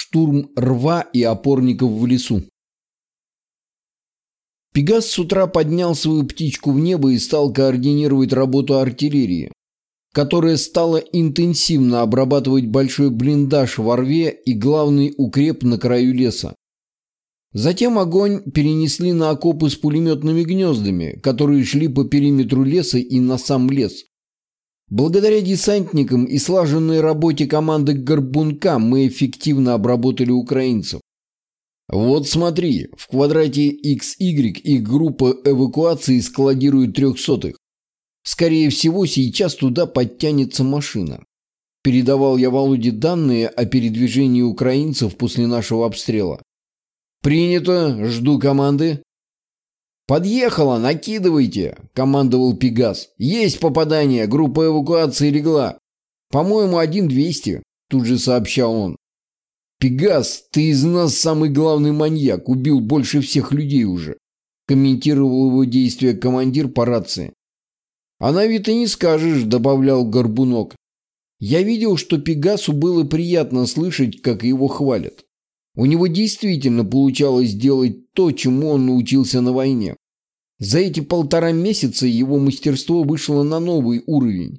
Штурм рва и опорников в лесу. Пегас с утра поднял свою птичку в небо и стал координировать работу артиллерии, которая стала интенсивно обрабатывать большой блиндаж во рве и главный укреп на краю леса. Затем огонь перенесли на окопы с пулеметными гнездами, которые шли по периметру леса и на сам лес. Благодаря десантникам и слаженной работе команды «Горбунка» мы эффективно обработали украинцев. Вот смотри, в квадрате XY их группа эвакуации складирует трехсотых. Скорее всего, сейчас туда подтянется машина. Передавал я Володе данные о передвижении украинцев после нашего обстрела. «Принято. Жду команды». «Подъехала, накидывайте!» – командовал Пегас. «Есть попадание, группа эвакуации легла. По-моему, один двести», – тут же сообщал он. «Пегас, ты из нас самый главный маньяк, убил больше всех людей уже», – комментировал его действия командир по рации. «А на вид и не скажешь», – добавлял Горбунок. Я видел, что Пегасу было приятно слышать, как его хвалят. У него действительно получалось делать то, чему он научился на войне. За эти полтора месяца его мастерство вышло на новый уровень,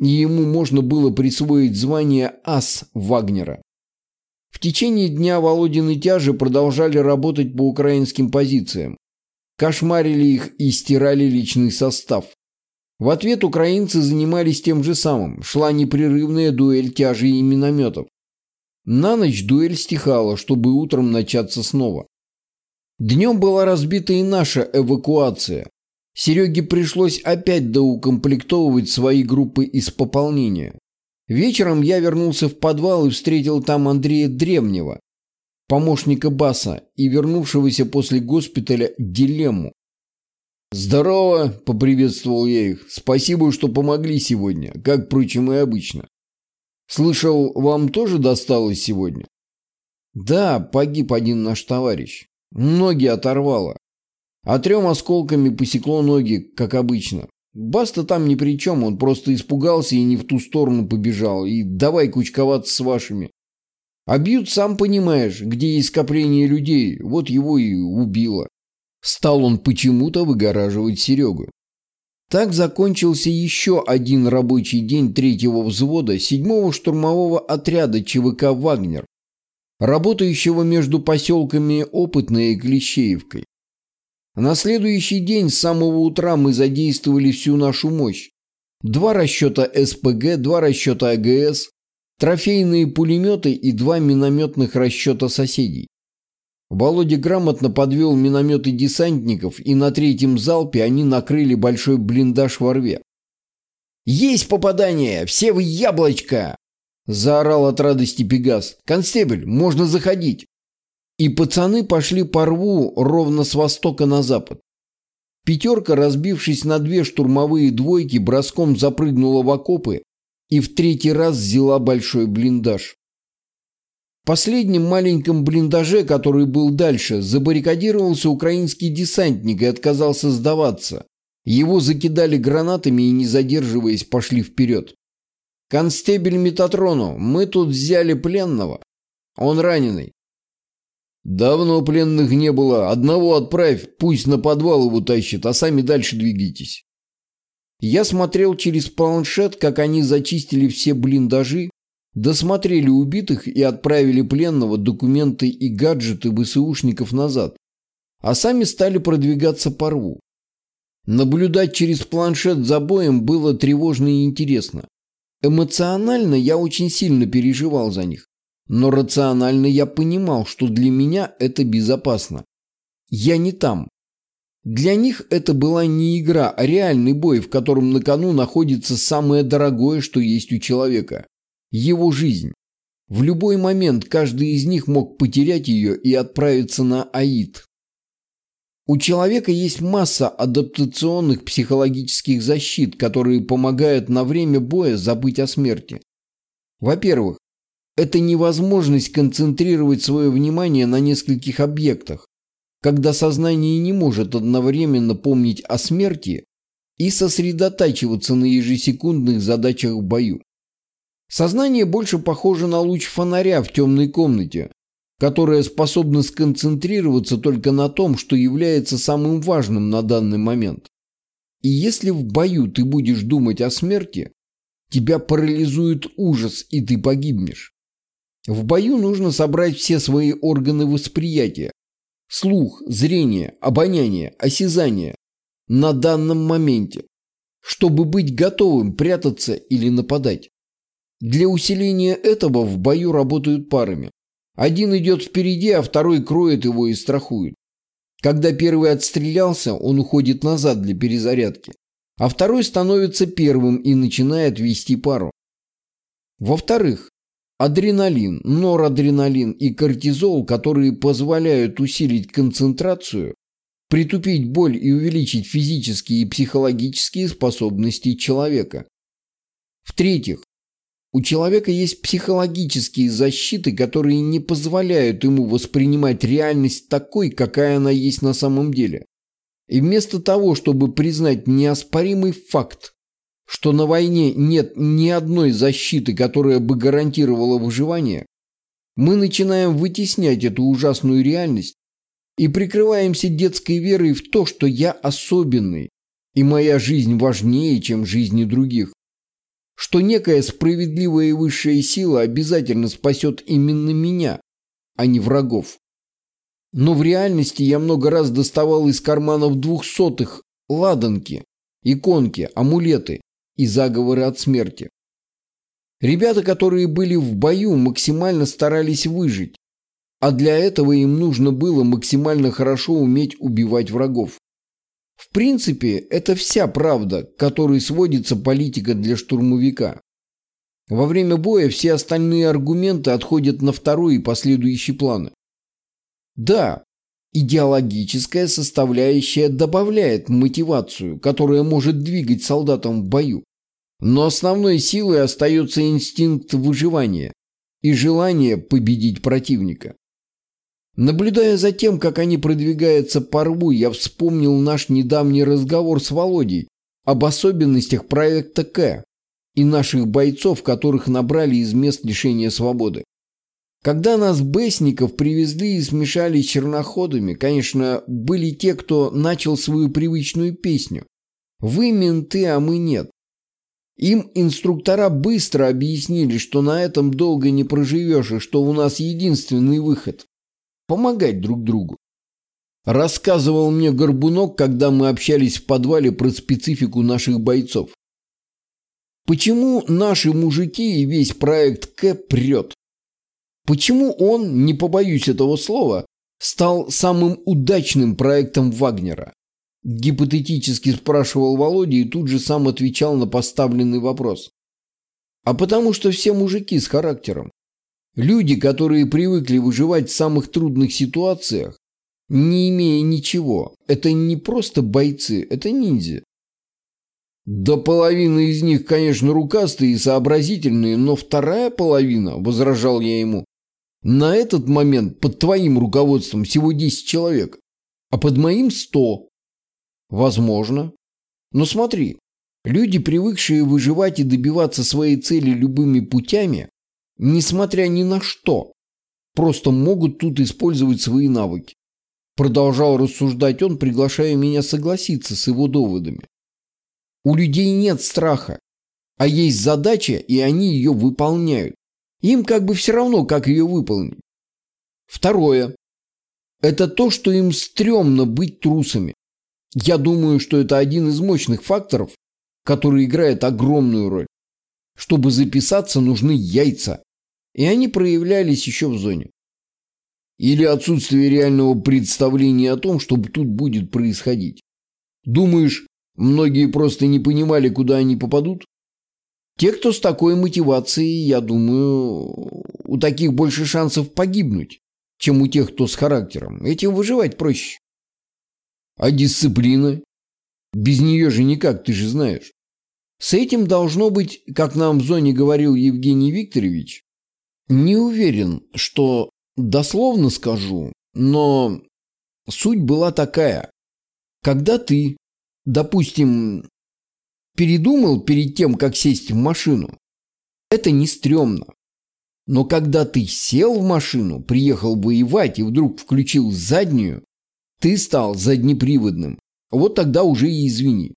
и ему можно было присвоить звание «Ас» Вагнера. В течение дня Володин и Тяжи продолжали работать по украинским позициям. Кошмарили их и стирали личный состав. В ответ украинцы занимались тем же самым. Шла непрерывная дуэль тяжей и минометов. На ночь дуэль стихала, чтобы утром начаться снова. Днем была разбита и наша эвакуация. Сереге пришлось опять доукомплектовывать свои группы из пополнения. Вечером я вернулся в подвал и встретил там Андрея Древнего, помощника Баса и вернувшегося после госпиталя Дилемму. «Здорово!» – поприветствовал я их. «Спасибо, что помогли сегодня, как, впрочем, и обычно. Слышал, вам тоже досталось сегодня? Да, погиб один наш товарищ. Ноги оторвало. А трем осколками посекло ноги, как обычно. Баста там ни при чем, он просто испугался и не в ту сторону побежал. И давай кучковаться с вашими. А бьют, сам понимаешь, где есть скопление людей, вот его и убило. Стал он почему-то выгораживать Серегу. Так закончился еще один рабочий день третьего взвода седьмого штурмового отряда ЧВК «Вагнер», работающего между поселками Опытная и Клещеевкой. На следующий день с самого утра мы задействовали всю нашу мощь. Два расчета СПГ, два расчета АГС, трофейные пулеметы и два минометных расчета соседей. Володя грамотно подвел минометы десантников, и на третьем залпе они накрыли большой блиндаж во рве. «Есть попадание! Все вы яблочко!» Заорал от радости Пегас. «Констебль, можно заходить!» И пацаны пошли по рву ровно с востока на запад. Пятерка, разбившись на две штурмовые двойки, броском запрыгнула в окопы и в третий раз взяла большой блиндаж. В последнем маленьком блиндаже, который был дальше, забаррикадировался украинский десантник и отказался сдаваться. Его закидали гранатами и, не задерживаясь, пошли вперед. «Констебель Метатрону, мы тут взяли пленного. Он раненый». «Давно пленных не было. Одного отправь, пусть на подвал его тащит, а сами дальше двигайтесь». Я смотрел через планшет, как они зачистили все блиндажи, Досмотрели убитых и отправили пленного документы и гаджеты ВСУшников назад, а сами стали продвигаться по рву. Наблюдать через планшет за боем было тревожно и интересно. Эмоционально я очень сильно переживал за них, но рационально я понимал, что для меня это безопасно. Я не там. Для них это была не игра, а реальный бой, в котором на кону находится самое дорогое, что есть у человека его жизнь. В любой момент каждый из них мог потерять ее и отправиться на Аид. У человека есть масса адаптационных психологических защит, которые помогают на время боя забыть о смерти. Во-первых, это невозможность концентрировать свое внимание на нескольких объектах, когда сознание не может одновременно помнить о смерти и сосредотачиваться на ежесекундных задачах в бою. Сознание больше похоже на луч фонаря в темной комнате, которая способна сконцентрироваться только на том, что является самым важным на данный момент. И если в бою ты будешь думать о смерти, тебя парализует ужас, и ты погибнешь. В бою нужно собрать все свои органы восприятия – слух, зрение, обоняние, осязание – на данном моменте, чтобы быть готовым прятаться или нападать. Для усиления этого в бою работают парами. Один идет впереди, а второй кроет его и страхует. Когда первый отстрелялся, он уходит назад для перезарядки, а второй становится первым и начинает вести пару. Во-вторых, адреналин, норадреналин и кортизол, которые позволяют усилить концентрацию, притупить боль и увеличить физические и психологические способности человека. В-третьих, у человека есть психологические защиты, которые не позволяют ему воспринимать реальность такой, какая она есть на самом деле. И вместо того, чтобы признать неоспоримый факт, что на войне нет ни одной защиты, которая бы гарантировала выживание, мы начинаем вытеснять эту ужасную реальность и прикрываемся детской верой в то, что я особенный, и моя жизнь важнее, чем жизни других что некая справедливая и высшая сила обязательно спасет именно меня, а не врагов. Но в реальности я много раз доставал из карманов двухсотых ладанки, иконки, амулеты и заговоры от смерти. Ребята, которые были в бою, максимально старались выжить, а для этого им нужно было максимально хорошо уметь убивать врагов. В принципе, это вся правда, к которой сводится политика для штурмовика. Во время боя все остальные аргументы отходят на второй и последующий планы. Да, идеологическая составляющая добавляет мотивацию, которая может двигать солдатам в бою. Но основной силой остается инстинкт выживания и желание победить противника. Наблюдая за тем, как они продвигаются по рву, я вспомнил наш недавний разговор с Володей об особенностях проекта К и наших бойцов, которых набрали из мест лишения свободы. Когда нас, бесников, привезли и смешали с черноходами, конечно, были те, кто начал свою привычную песню. Вы менты, а мы нет. Им инструктора быстро объяснили, что на этом долго не проживешь и что у нас единственный выход помогать друг другу. Рассказывал мне Горбунок, когда мы общались в подвале про специфику наших бойцов. Почему наши мужики и весь проект К прет? Почему он, не побоюсь этого слова, стал самым удачным проектом Вагнера? Гипотетически спрашивал Володя и тут же сам отвечал на поставленный вопрос. А потому что все мужики с характером. Люди, которые привыкли выживать в самых трудных ситуациях, не имея ничего, это не просто бойцы, это ниндзя. Да половина из них, конечно, рукастые и сообразительные, но вторая половина, возражал я ему, на этот момент под твоим руководством всего 10 человек, а под моим 100. Возможно. Но смотри, люди, привыкшие выживать и добиваться своей цели любыми путями, несмотря ни на что, просто могут тут использовать свои навыки. Продолжал рассуждать он, приглашая меня согласиться с его доводами. У людей нет страха, а есть задача, и они ее выполняют. Им как бы все равно, как ее выполнить. Второе. Это то, что им стрёмно быть трусами. Я думаю, что это один из мощных факторов, который играет огромную роль. Чтобы записаться, нужны яйца, и они проявлялись еще в зоне. Или отсутствие реального представления о том, что тут будет происходить. Думаешь, многие просто не понимали, куда они попадут? Те, кто с такой мотивацией, я думаю, у таких больше шансов погибнуть, чем у тех, кто с характером. Этим выживать проще. А дисциплина? Без нее же никак, ты же знаешь. С этим должно быть, как нам в зоне говорил Евгений Викторович, не уверен, что дословно скажу, но суть была такая. Когда ты, допустим, передумал перед тем, как сесть в машину, это не стрёмно. Но когда ты сел в машину, приехал воевать и вдруг включил заднюю, ты стал заднеприводным. Вот тогда уже и извини.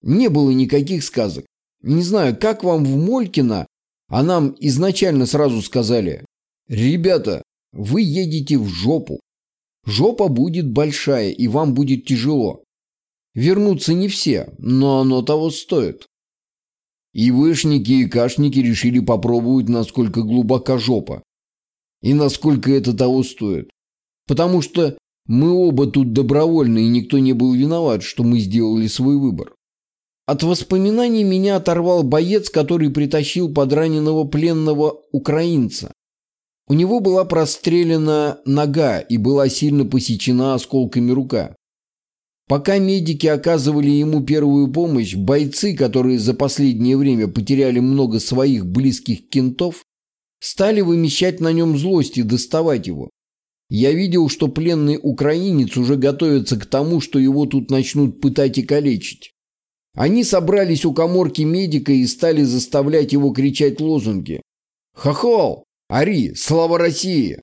Не было никаких сказок. Не знаю, как вам в Молькино, а нам изначально сразу сказали, ребята, вы едете в жопу. Жопа будет большая, и вам будет тяжело. Вернутся не все, но оно того стоит. И вышники, и кашники решили попробовать, насколько глубока жопа. И насколько это того стоит. Потому что мы оба тут добровольны, и никто не был виноват, что мы сделали свой выбор. От воспоминаний меня оторвал боец, который притащил подраненного пленного украинца. У него была прострелена нога и была сильно посечена осколками рука. Пока медики оказывали ему первую помощь, бойцы, которые за последнее время потеряли много своих близких кентов, стали вымещать на нем злость и доставать его. Я видел, что пленный украинец уже готовится к тому, что его тут начнут пытать и калечить. Они собрались у коморки медика и стали заставлять его кричать лозунги. «Хохол! Ари! Слава России!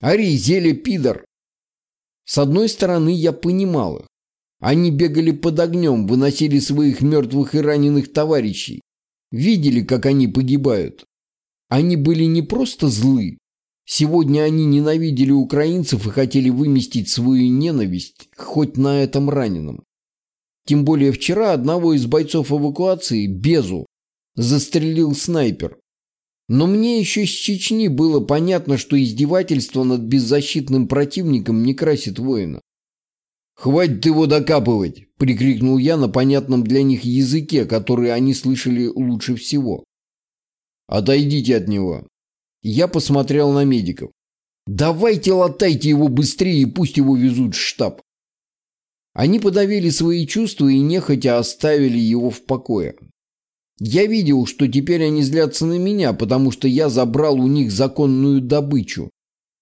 Ари, зеле пидор!» С одной стороны, я понимал их. Они бегали под огнем, выносили своих мертвых и раненых товарищей. Видели, как они погибают. Они были не просто злы. Сегодня они ненавидели украинцев и хотели выместить свою ненависть хоть на этом раненом. Тем более вчера одного из бойцов эвакуации, Безу, застрелил снайпер. Но мне еще с Чечни было понятно, что издевательство над беззащитным противником не красит воина. «Хватит его докапывать!» – прикрикнул я на понятном для них языке, который они слышали лучше всего. «Отойдите от него!» Я посмотрел на медиков. «Давайте латайте его быстрее и пусть его везут в штаб!» Они подавили свои чувства и нехотя оставили его в покое. Я видел, что теперь они злятся на меня, потому что я забрал у них законную добычу,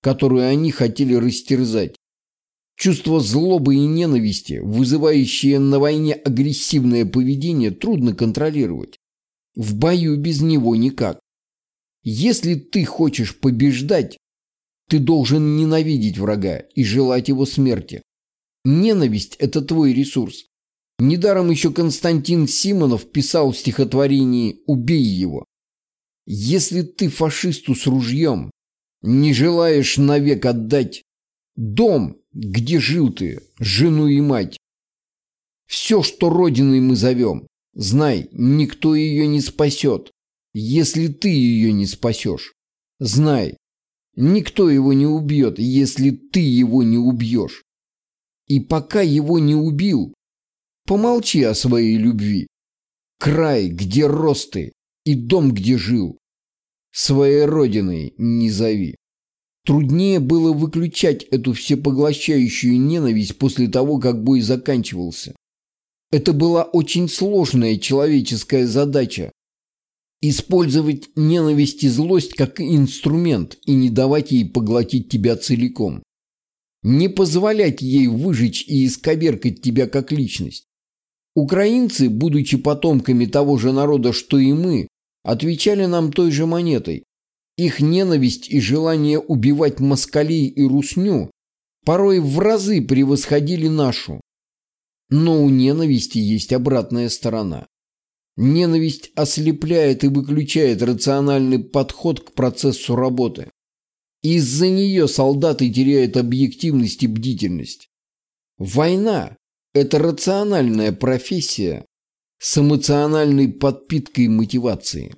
которую они хотели растерзать. Чувство злобы и ненависти, вызывающее на войне агрессивное поведение, трудно контролировать. В бою без него никак. Если ты хочешь побеждать, ты должен ненавидеть врага и желать его смерти. Ненависть – это твой ресурс. Недаром еще Константин Симонов писал в стихотворении «Убей его». Если ты фашисту с ружьем не желаешь навек отдать дом, где жил ты, жену и мать? Все, что родиной мы зовем, знай, никто ее не спасет, если ты ее не спасешь. Знай, никто его не убьет, если ты его не убьешь. И пока его не убил, помолчи о своей любви. Край, где рос ты, и дом, где жил. Своей родиной не зови. Труднее было выключать эту всепоглощающую ненависть после того, как бой заканчивался. Это была очень сложная человеческая задача. Использовать ненависть и злость как инструмент и не давать ей поглотить тебя целиком. Не позволять ей выжечь и исковеркать тебя как личность. Украинцы, будучи потомками того же народа, что и мы, отвечали нам той же монетой. Их ненависть и желание убивать москалей и русню порой в разы превосходили нашу. Но у ненависти есть обратная сторона. Ненависть ослепляет и выключает рациональный подход к процессу работы. Из-за нее солдаты теряют объективность и бдительность. Война – это рациональная профессия с эмоциональной подпиткой мотивации.